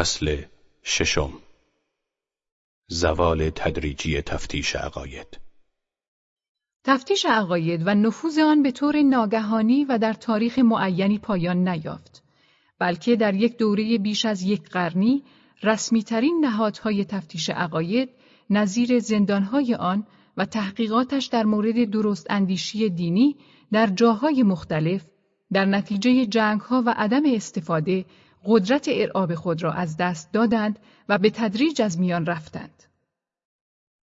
فصل ششم. زوال تدریجی تفتیش عقاید. تفتیش عقاید و نفوذ آن به طور ناگهانی و در تاریخ معینی پایان نیافت بلکه در یک دوره بیش از یک قرنی رسمیترین نهادهای تفتیش عقاید نظیر زندانهای آن و تحقیقاتش در مورد درست اندیشی دینی در جاهای مختلف در نتیجه جنگها و عدم استفاده قدرت ارعاب خود را از دست دادند و به تدریج از میان رفتند.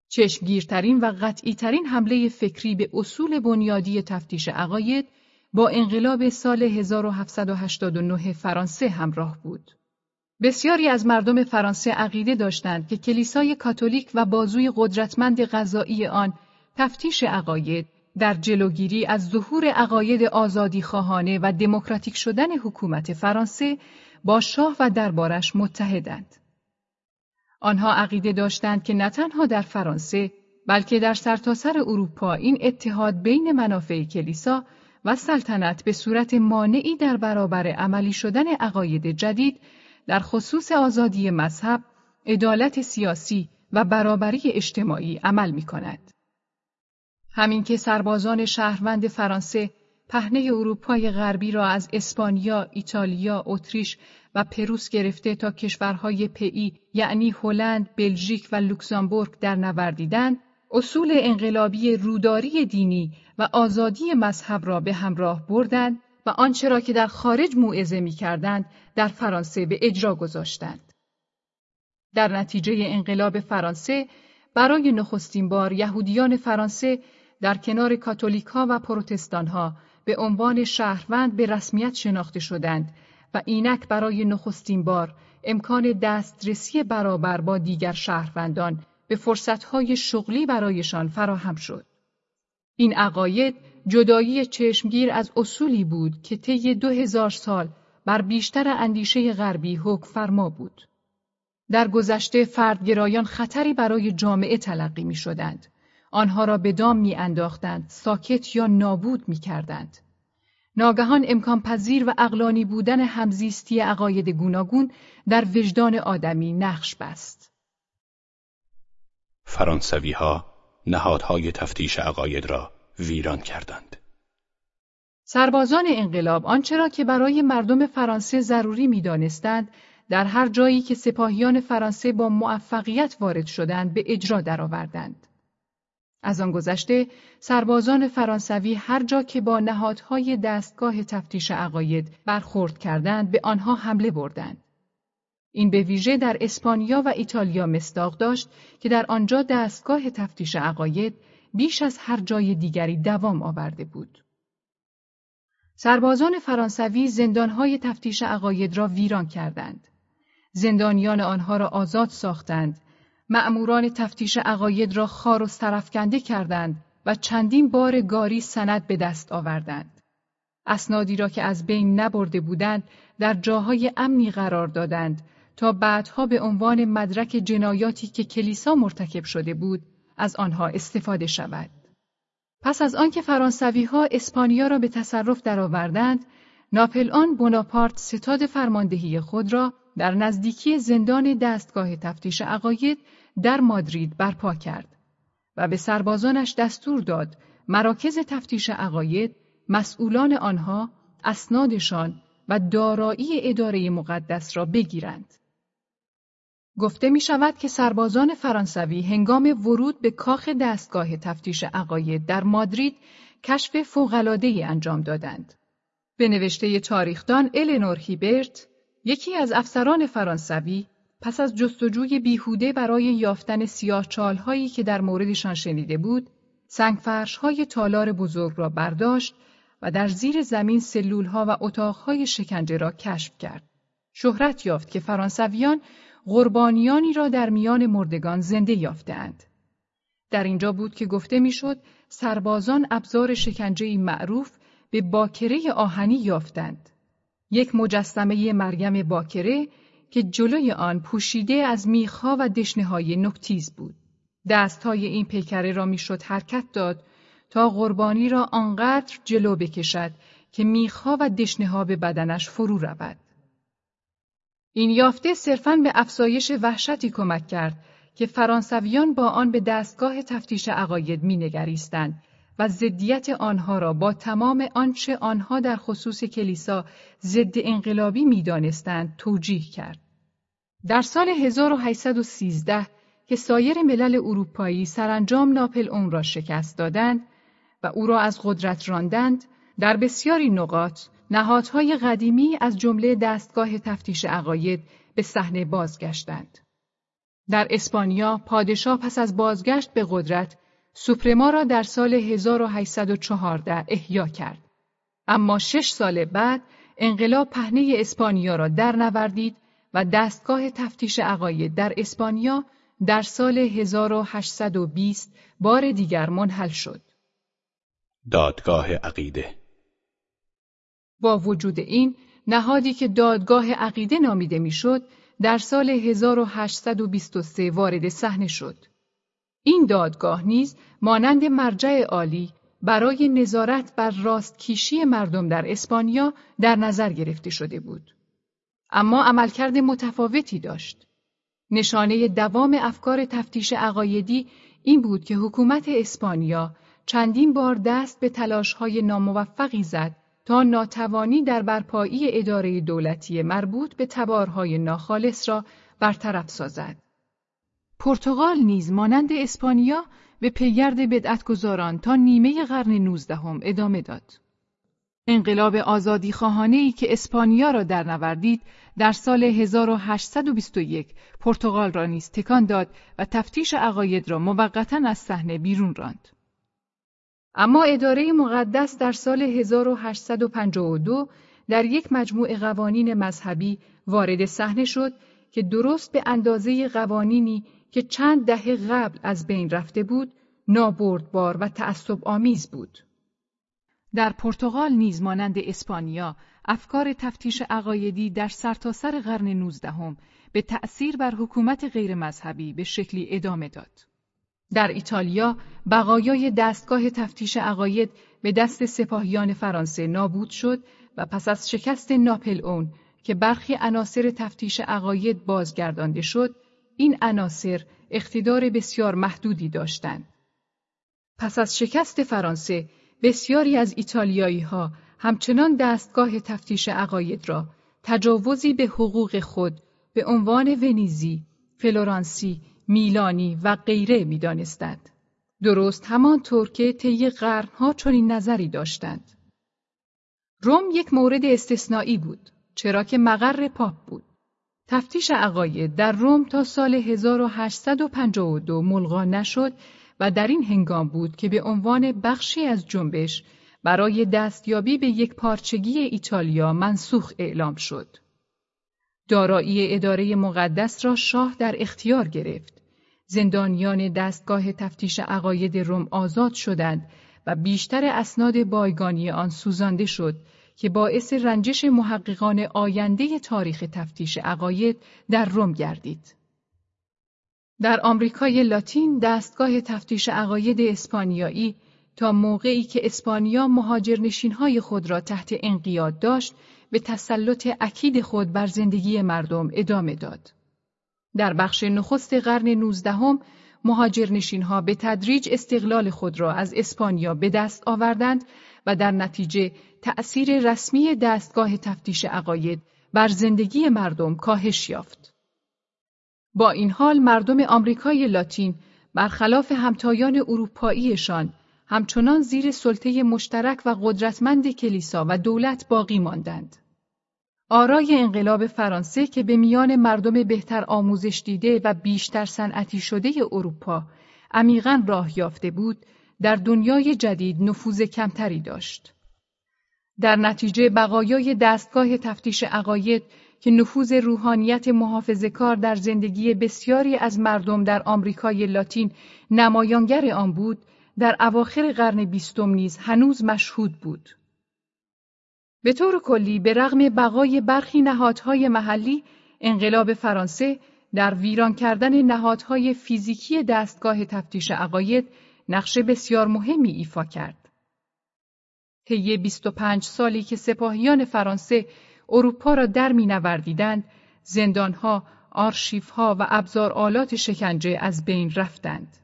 چشمگیرترین و قطعیترین حمله فکری به اصول بنیادی تفتیش عقاید با انقلاب سال 1789 فرانسه همراه بود. بسیاری از مردم فرانسه عقیده داشتند که کلیسای کاتولیک و بازوی قدرتمند غذایی آن تفتیش عقاید در جلوگیری از ظهور عقاید آزادی خواهانه و دموکراتیک شدن حکومت فرانسه با شاه و دربارش متحدند. آنها عقیده داشتند که نه تنها در فرانسه بلکه در سرتاسر سر اروپا این اتحاد بین منافع کلیسا و سلطنت به صورت مانعی در برابر عملی شدن عقاید جدید در خصوص آزادی مذهب، عدالت سیاسی و برابری اجتماعی عمل می کند. همین که سربازان شهروند فرانسه پهنه اروپای غربی را از اسپانیا، ایتالیا، اتریش و پروس گرفته تا کشورهای پی یعنی هلند، بلژیک و لوکزامبورگ در نوردیدند، اصول انقلابی روداری دینی و آزادی مذهب را به همراه بردند و آنچه را که در خارج موعظه می کردند در فرانسه به اجرا گذاشتند. در نتیجه انقلاب فرانسه برای نخستین بار یهودیان فرانسه در کنار کاتولیک ها و پروتستان ها به عنوان شهروند به رسمیت شناخته شدند و اینک برای نخستین بار امکان دسترسی برابر با دیگر شهروندان به فرصتهای شغلی برایشان فراهم شد. این عقاید جدایی چشمگیر از اصولی بود که طی دو هزار سال بر بیشتر اندیشه غربی حکم فرما بود. در گذشته فردگرایان خطری برای جامعه تلقی می شدند. آنها را به دام می انداختند، ساکت یا نابود می کردند. ناگهان امکان پذیر و اقلانی بودن همزیستی عقاید گوناگون در وجدان آدمی نقش بست. فرانسوی ها نهادهای تفتیش عقاید را ویران کردند. سربازان انقلاب آنچه را که برای مردم فرانسه ضروری می‌دانستند در هر جایی که سپاهیان فرانسه با موفقیت وارد شدند به اجرا درآوردند. از آن گذشته سربازان فرانسوی هر جا که با نهادهای دستگاه تفتیش عقاید برخورد کردند به آنها حمله بردند. این به ویژه در اسپانیا و ایتالیا مستاق داشت که در آنجا دستگاه تفتیش عقاید بیش از هر جای دیگری دوام آورده بود. سربازان فرانسوی زندانهای تفتیش عقاید را ویران کردند. زندانیان آنها را آزاد ساختند مأموران تفتیش عقاید را خار و سرفکنده کردند و چندین بار گاری سند به دست آوردند. اسنادی را که از بین نبرده بودند در جاهای امنی قرار دادند تا بعدها به عنوان مدرک جنایاتی که کلیسا مرتکب شده بود از آنها استفاده شود. پس از آنکه فرانسوی ها اسپانیا را به تصرف درآوردند، ناپل آن بناپارت ستاد فرماندهی خود را در نزدیکی زندان دستگاه تفتیش عقاید در مادرید برپا کرد و به سربازانش دستور داد مراکز تفتیش عقاید مسئولان آنها اسنادشان و دارایی اداره مقدس را بگیرند. گفته می شود که سربازان فرانسوی هنگام ورود به کاخ دستگاه تفتیش عقاید در مادرید کشف فوق‌العاده‌ای انجام دادند. به نوشته تاریخدان النور هیبرت یکی از افسران فرانسوی پس از جستجوی بیهوده برای یافتن سیاه چالهایی که در موردشان شنیده بود، های تالار بزرگ را برداشت و در زیر زمین سلولها و اتاقهای شکنجه را کشف کرد. شهرت یافت که فرانسویان قربانیانی را در میان مردگان زنده یافتهاند. در اینجا بود که گفته می‌شد سربازان ابزار شکنجه معروف به باکره آهنی یافتند. یک مجسمه مریم باکره که جلوی آن پوشیده از میخها و دشنه نکتیز بود. دستهای این پیکره را می‌شد حرکت داد تا قربانی را آنقدر جلو بکشد که میخها و دشنه به بدنش فرو رود. این یافته صرفاً به افزایش وحشتی کمک کرد که فرانسویان با آن به دستگاه تفتیش عقاید مینگریستند و ضدیت آنها را با تمام آنچه آنها در خصوص کلیسا ضد انقلابی می‌دانستند توجیه کرد. در سال 1813 که سایر ملل اروپایی سرانجام ناپل اون را شکست دادند و او را از قدرت راندند، در بسیاری نقاط نهادهای قدیمی از جمله دستگاه تفتیش عقاید به صحنه بازگشتند. در اسپانیا پادشاه پس از بازگشت به قدرت سوپرما را در سال 1814 احیا کرد. اما شش سال بعد انقلاب پهنه اسپانیا را در نوردید و دستگاه تفتیش عقاید در اسپانیا در سال 1820 بار دیگر منحل شد. دادگاه عقیده با وجود این نهادی که دادگاه عقیده نامیده می‌شد در سال 1823 وارد صحنه شد. این دادگاه نیز مانند مرجع عالی برای نظارت بر راستکیشی مردم در اسپانیا در نظر گرفته شده بود. اما عملکرد متفاوتی داشت. نشانه دوام افکار تفتیش عقایدی این بود که حکومت اسپانیا چندین بار دست به تلاشهای ناموفقی زد تا ناتوانی در برپایی اداره دولتی مربوط به تبارهای ناخالص را برطرف سازد. پرتغال نیز مانند اسپانیا به پیگرد بدعتگذاران تا نیمه قرن نوزدهم ادامه داد. انقلاب آزادی ای که اسپانیا را در نوردید در سال 1821 پرتغال را نیز تکان داد و تفتیش عقاید را موقتا از صحنه بیرون راند. اما اداره مقدس در سال 1852 در یک مجموع قوانین مذهبی وارد صحنه شد که درست به اندازه قوانینی که چند دهه قبل از بین رفته بود نابردبار و تعصب آمیز بود. در پرتغال نیز مانند اسپانیا افکار تفتیش عقایدی در سرتاسر سر قرن نوزدهم به تأثیر بر حکومت غیر مذهبی به شکلی ادامه داد. در ایتالیا بقایای دستگاه تفتیش عقاید به دست سپاهیان فرانسه نابود شد و پس از شکست ناپل اون که برخی عناصر تفتیش عقاید بازگردانده شد این عناصر اقتدار بسیار محدودی داشتند. پس از شکست فرانسه بسیاری از ایتالیایی ها همچنان دستگاه تفتیش عقاید را تجاوزی به حقوق خود به عنوان ونیزی، فلورانسی، میلانی و غیره می دانستند. درست همانطور که طی قرنها چنین نظری داشتند. روم یک مورد استثنایی بود چرا که مقر پاپ بود. تفتیش عقاید در روم تا سال 1852 ملغا نشد و در این هنگام بود که به عنوان بخشی از جنبش برای دستیابی به یک پارچگی ایتالیا منسوخ اعلام شد. دارایی اداره مقدس را شاه در اختیار گرفت. زندانیان دستگاه تفتیش عقاید روم آزاد شدند و بیشتر اسناد بایگانی آن سوزانده شد که باعث رنجش محققان آینده تاریخ تفتیش عقاید در روم گردید. در آمریکای لاتین دستگاه تفتیش عقاید اسپانیایی تا موقعی که اسپانیا مهاجرنشینهای خود را تحت انقیاد داشت به تسلط اکید خود بر زندگی مردم ادامه داد. در بخش نخست قرن نوزدهم مهاجرنشینها به تدریج استقلال خود را از اسپانیا به دست آوردند و در نتیجه تأثیر رسمی دستگاه تفتیش عقاید بر زندگی مردم کاهش یافت. با این حال مردم آمریکای لاتین برخلاف همتایان اروپاییشان همچنان زیر سلطه مشترک و قدرتمند کلیسا و دولت باقی ماندند. آرای انقلاب فرانسه که به میان مردم بهتر آموزش دیده و بیشتر صنعتی شده اروپا عمیقا راه یافته بود، در دنیای جدید نفوذ کمتری داشت. در نتیجه بقایای دستگاه تفتیش عقاید که نفوذ روحانیت محافظه کار در زندگی بسیاری از مردم در آمریکای لاتین نمایانگر آن بود، در اواخر قرن بیستم نیز هنوز مشهود بود. به طور کلی به رغم بقای برخی نهادهای محلی انقلاب فرانسه در ویران کردن نهادهای فیزیکی دستگاه تفتیش عقاید نقش بسیار مهمی ایفا کرد. طی 25 سالی که سپاهیان فرانسه اروپا را در می نوردیدند، زندانها، آرشیفها و ابزار آلات شکنجه از بین رفتند.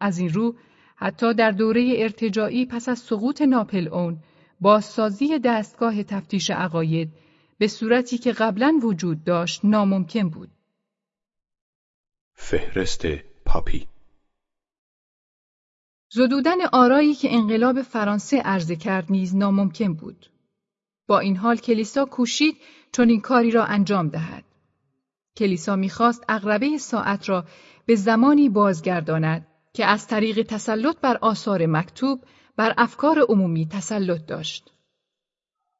از این رو حتی در دوره ارتجاعی پس از سقوط ناپل اون بازسازی دستگاه تفتیش عقاید به صورتی که قبلا وجود داشت ناممکن بود. فهرست پاپی زدودن آرایی که انقلاب فرانسه عرضه کرد نیز ناممکن بود. با این حال کلیسا کوشید چون این کاری را انجام دهد. کلیسا می‌خواست اغربه ساعت را به زمانی بازگرداند که از طریق تسلط بر آثار مکتوب بر افکار عمومی تسلط داشت.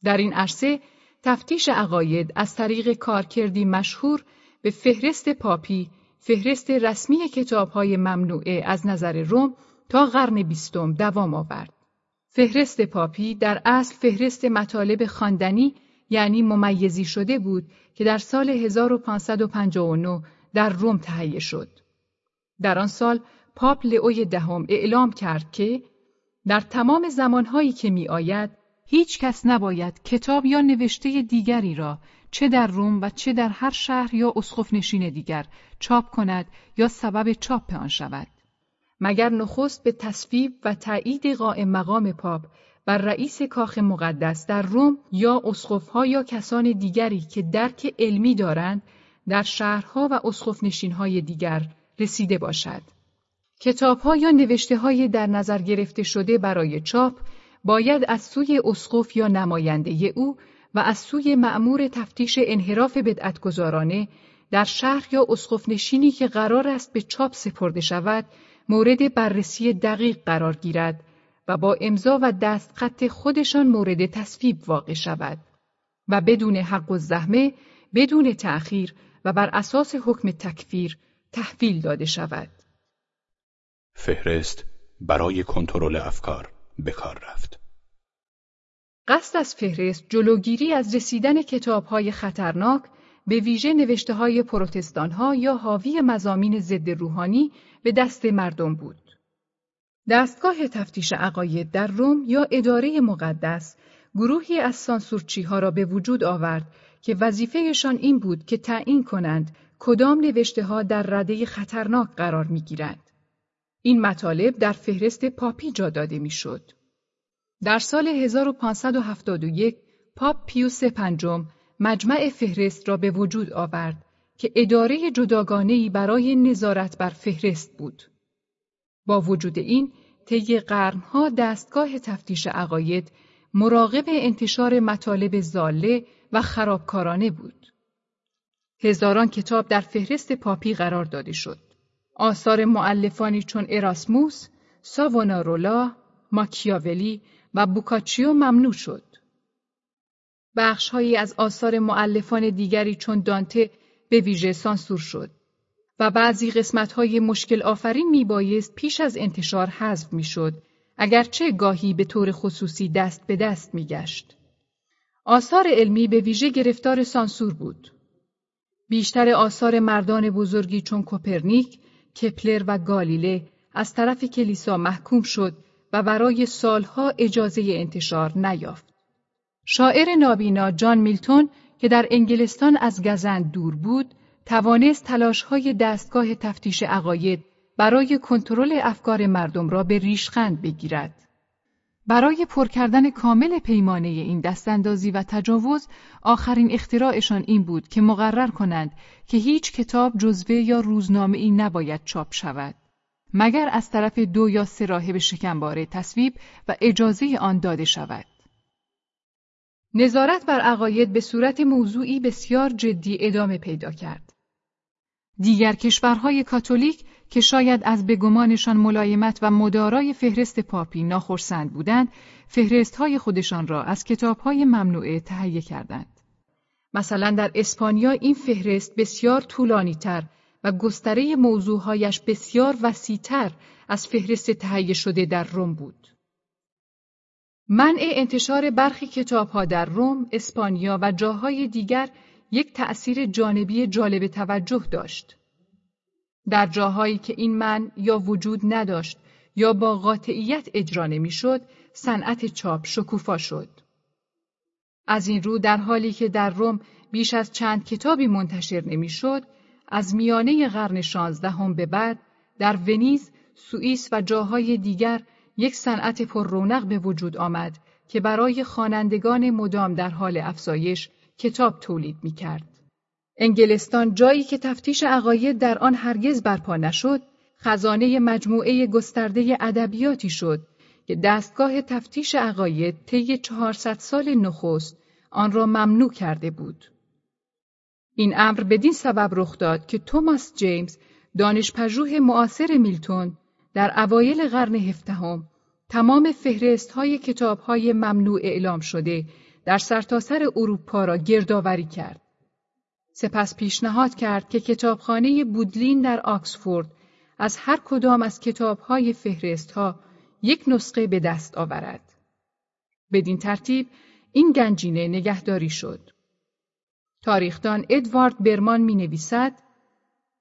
در این عرصه تفتیش عقاید از طریق کارکردی مشهور به فهرست پاپی، فهرست رسمی کتابهای ممنوعه از نظر روم تا قرن بیستم دوام آورد. فهرست پاپی در اصل فهرست مطالب خواندنی یعنی ممیزی شده بود که در سال 1559 در روم تهیه شد. در آن سال پاپ لئوی دهم اعلام کرد که در تمام زمانهایی که می آید هیچ کس نباید کتاب یا نوشته دیگری را چه در روم و چه در هر شهر یا اسقف نشین دیگر چاپ کند یا سبب چاپ آن شود. مگر نخست به تصویب و تایید قائم مقام پاپ و رئیس کاخ مقدس در روم یا اسقفها یا کسان دیگری که درک علمی دارند در شهرها و اسقف نشینهای دیگر رسیده باشد. کتابها یا نوشته های در نظر گرفته شده برای چاپ باید از سوی اسقف یا نماینده او و از سوی معمور تفتیش انحراف بدعتگذارانه در شهر یا اسقف نشینی که قرار است به چاپ سپرده شود مورد بررسی دقیق قرار گیرد و با امضا و دستخط خودشان مورد تصویب واقع شود و بدون حق و زحمه بدون تأخیر و بر اساس حکم تکفیر تحویل داده شود. فهرست برای کنترل افکار به کار رفت. قصد از فهرست جلوگیری از رسیدن کتابهای خطرناک به ویژه نوشته های پروتستان ها یا حاوی مزامین ضد روحانی به دست مردم بود. دستگاه تفتیش عقاید در روم یا اداره مقدس گروهی از سانسورچی ها را به وجود آورد که وظیفهشان این بود که تعیین کنند کدام نوشته ها در رده خطرناک قرار می گیرند. این مطالب در فهرست پاپی جا داده می‌شد. در سال 1571 پاپ پیوس پنجم مجمع فهرست را به وجود آورد که اداره جداگانه‌ای برای نظارت بر فهرست بود. با وجود این، طی قرنها دستگاه تفتیش عقاید مراقب انتشار مطالب زاله و خرابکارانه بود. هزاران کتاب در فهرست پاپی قرار داده شد. آثار معلفانی چون اراسموس، ساوونارولا، ماکیاولی و بوکاچیو ممنوع شد. بخشهایی از آثار معلفان دیگری چون دانته به ویژه سانسور شد و بعضی قسمتهای مشکل آفرین می بایست پیش از انتشار حذف می شد اگرچه گاهی به طور خصوصی دست به دست می گشت. آثار علمی به ویژه گرفتار سانسور بود. بیشتر آثار مردان بزرگی چون کوپرنیک، کپلر و گالیله از طرف کلیسا محکوم شد و برای سالها اجازه انتشار نیافت. شاعر نابینا جان میلتون که در انگلستان از گزند دور بود، توانست تلاشهای دستگاه تفتیش عقاید برای کنترل افکار مردم را به ریشخند بگیرد. برای پر کردن کامل پیمانه این دستاندازی و تجاوز آخرین اختراعشان این بود که مقرر کنند که هیچ کتاب جزوه یا روزنامه ای نباید چاپ شود مگر از طرف دو یا سه راهب شکمباره تصویب و اجازه آن داده شود نظارت بر عقاید به صورت موضوعی بسیار جدی ادامه پیدا کرد دیگر کشورهای کاتولیک که شاید از بگمانشان ملایمت و مدارای فهرست پاپی ناخرسند بودند، فهرستهای خودشان را از کتابهای ممنوعه تهیه کردند. مثلا در اسپانیا این فهرست بسیار طولانی تر و گستره موضوعهایش بسیار وسیعتر از فهرست تهیه شده در روم بود. منع انتشار برخی کتابها در روم، اسپانیا و جاهای دیگر یک تأثیر جانبی جالب توجه داشت. در جاهایی که این من یا وجود نداشت یا با قاطعیت اجرا نمی‌شد، صنعت چاپ شکوفا شد. از این رو در حالی که در روم بیش از چند کتابی منتشر نمی‌شد، از میانه قرن شانزدهم به بعد در ونیز، سوئیس و جاهای دیگر یک صنعت پر رونق به وجود آمد که برای خوانندگان مدام در حال افزایش کتاب تولید می کرد. انگلستان جایی که تفتیش عقاید در آن هرگز برپا نشد، خزانه مجموعه گسترده ادبیاتی شد که دستگاه تفتیش عقاید طی 400 سال نخست آن را ممنوع کرده بود. این امر بدین سبب رخ داد که توماس جیمز دانشپژوه معاصر میلتون در اوایل قرن هفدهم تمام فهرست های کتاب های ممنوع اعلام شده در سرتاسر اروپا را گردآوری کرد. سپس پیشنهاد کرد که کتابخانه بودلین در آکسفورد از هر کدام از کتابهای فهرست ها یک نسخه به دست آورد. بدین ترتیب این گنجینه نگهداری شد. تاریخدان ادوارد برمان می نویسد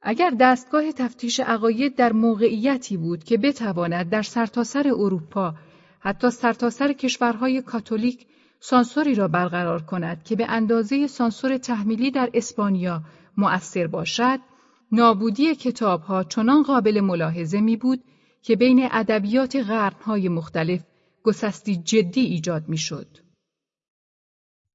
اگر دستگاه تفتیش عقاید در موقعیتی بود که بتواند در سرتاسر سر اروپا حتی سرتاسر کشورهای کاتولیک سانسوری را برقرار کند که به اندازه سانسور تحمیلی در اسپانیا مؤثر باشد نابودی کتابها چنان قابل ملاحظه می بود که بین ادبیات قرنهای مختلف گسستی جدی ایجاد می شد.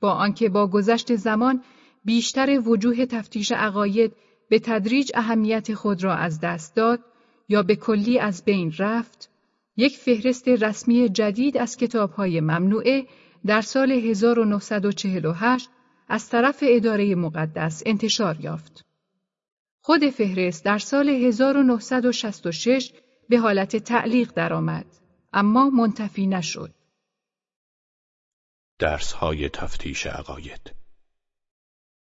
با آنکه با گذشت زمان بیشتر وجوه تفتیش عقاید به تدریج اهمیت خود را از دست داد یا به کلی از بین رفت، یک فهرست رسمی جدید از کتابهای ممنوعه در سال 1948 از طرف اداره مقدس انتشار یافت. خود فهرست در سال 1966 به حالت تعلیق درآمد اما منتفی نشد. درس های تفتیش عقاید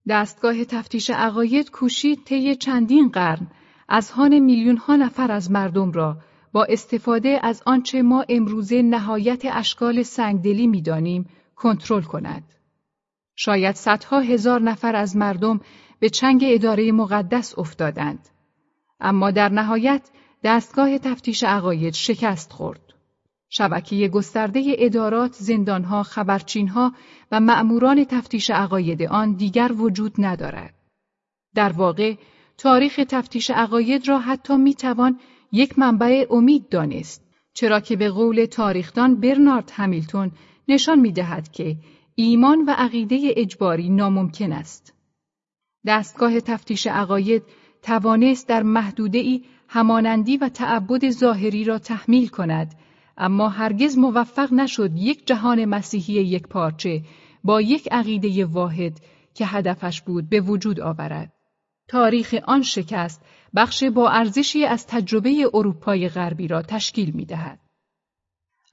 دستگاه تفتیش عقاید کوشید طی چندین قرن از هان میلیون ها نفر از مردم را با استفاده از آنچه ما امروزه نهایت اشکال سنگدلی می‌دانیم کنترل کند. شاید صدها هزار نفر از مردم به چنگ اداره مقدس افتادند. اما در نهایت دستگاه تفتیش عقاید شکست خورد. شبکه گسترده ادارات، زندانها، خبرچینها و مأموران تفتیش عقاید آن دیگر وجود ندارد. در واقع تاریخ تفتیش عقاید را حتی می‌توان یک منبع امید دانست چرا که به قول تاریخدان برنارد همیلتون نشان می‌دهد که ایمان و عقیده اجباری ناممکن است. دستگاه تفتیش عقاید توانست در محدوده ای همانندی و تعبد ظاهری را تحمیل کند اما هرگز موفق نشد یک جهان مسیحی یک پارچه با یک عقیده واحد که هدفش بود به وجود آورد. تاریخ آن شکست بخش با ارزشی از تجربه اروپای غربی را تشکیل می دهد.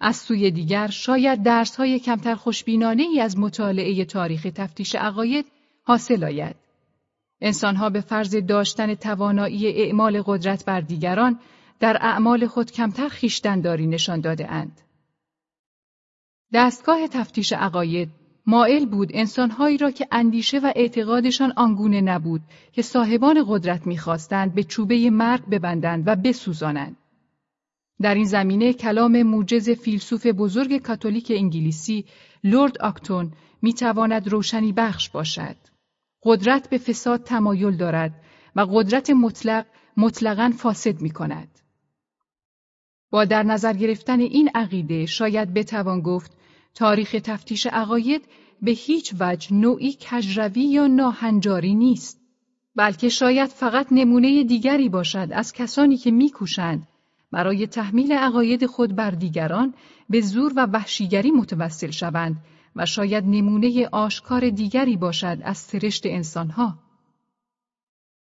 از سوی دیگر شاید درسهای کمتر خوشبینانه ای از مطالعه تاریخ تفتیش عقاید حاصل آید. انسانها به فرض داشتن توانایی اعمال قدرت بر دیگران در اعمال خود کمتر خیشتنداری نشان داده اند. دستگاه تفتیش عقاید مائل بود انسانهایی را که اندیشه و اعتقادشان آنگونه نبود که صاحبان قدرت می‌خواستند به چوبه مرگ ببندند و بسوزانند. در این زمینه کلام موجز فیلسوف بزرگ کاتولیک انگلیسی لورد آکتون می‌تواند روشنی بخش باشد. قدرت به فساد تمایل دارد و قدرت مطلق مطلقا فاسد می کند. با در نظر گرفتن این عقیده شاید بتوان گفت تاریخ تفتیش عقاید به هیچ وجه نوعی کجروی یا ناهنجاری نیست بلکه شاید فقط نمونه دیگری باشد از کسانی که میکوشند برای تحمیل عقاید خود بر دیگران به زور و وحشیگری متوسل شوند و شاید نمونه آشکار دیگری باشد از سرشت انسانها.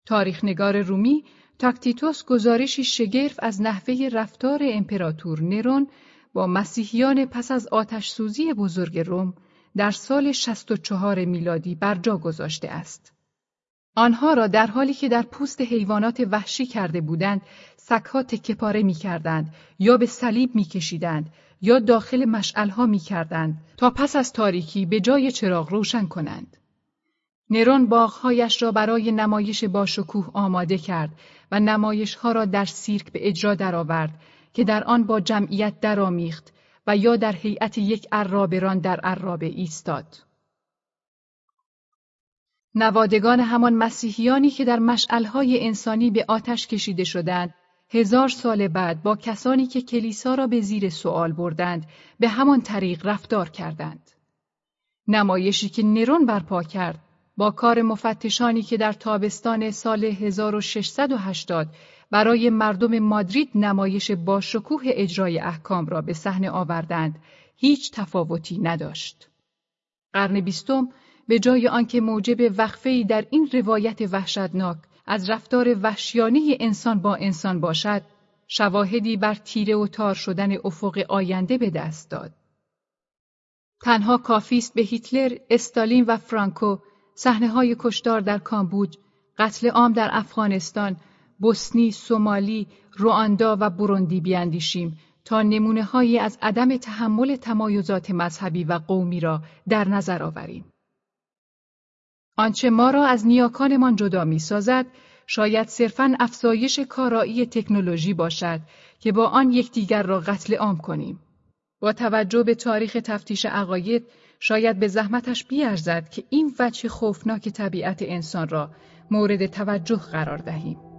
تاریخنگار رومی تاکتیتوس گزارشی شگرف از نحوه رفتار امپراتور نرون با مسیحیان پس از آتش سوزی بزرگ روم در سال 64 میلادی بر جا گذاشته است. آنها را در حالی که در پوست حیوانات وحشی کرده بودند، سکها تکه پاره می کردند یا به صلیب می کشیدند یا داخل مشعلها می کردند تا پس از تاریکی به جای چراغ روشن کنند. نرون باغهایش را برای نمایش باشکوه آماده کرد و نمایشها را در سیرک به اجرا درآورد که در آن با جمعیت درآمیخت و یا در هیئت یک عرابران در عرابه ایستاد. نوادگان همان مسیحیانی که در مشعلهای انسانی به آتش کشیده شدند، هزار سال بعد با کسانی که کلیسا را به زیر سوال بردند، به همان طریق رفتار کردند. نمایشی که نرون برپا کرد، با کار مفتشانی که در تابستان سال 1680 برای مردم مادرید نمایش با شکوه اجرای احکام را به صحنه آوردند، هیچ تفاوتی نداشت. قرن بیستم به جای آنکه موجب وقفه‌ای در این روایت وحشتناک از رفتار وحشیانی انسان با انسان باشد، شواهدی بر تیره و تار شدن افق آینده به دست داد. تنها کافی است به هیتلر، استالین و فرانکو صحنه های کشتار در کامبوج، قتل عام در افغانستان، بوسنی، سومالی، رواندا و بروندی بیاندیشیم تا نمونه هایی از عدم تحمل تمایزات مذهبی و قومی را در نظر آوریم. آنچه ما را از نیاکانمان جدا می سازد، شاید صرفاً افزایش کارایی تکنولوژی باشد که با آن یکدیگر را قتل عام کنیم. با توجه به تاریخ تفتیش عقاید شاید به زحمتش بیارزد که این وجه خوفناک طبیعت انسان را مورد توجه قرار دهیم.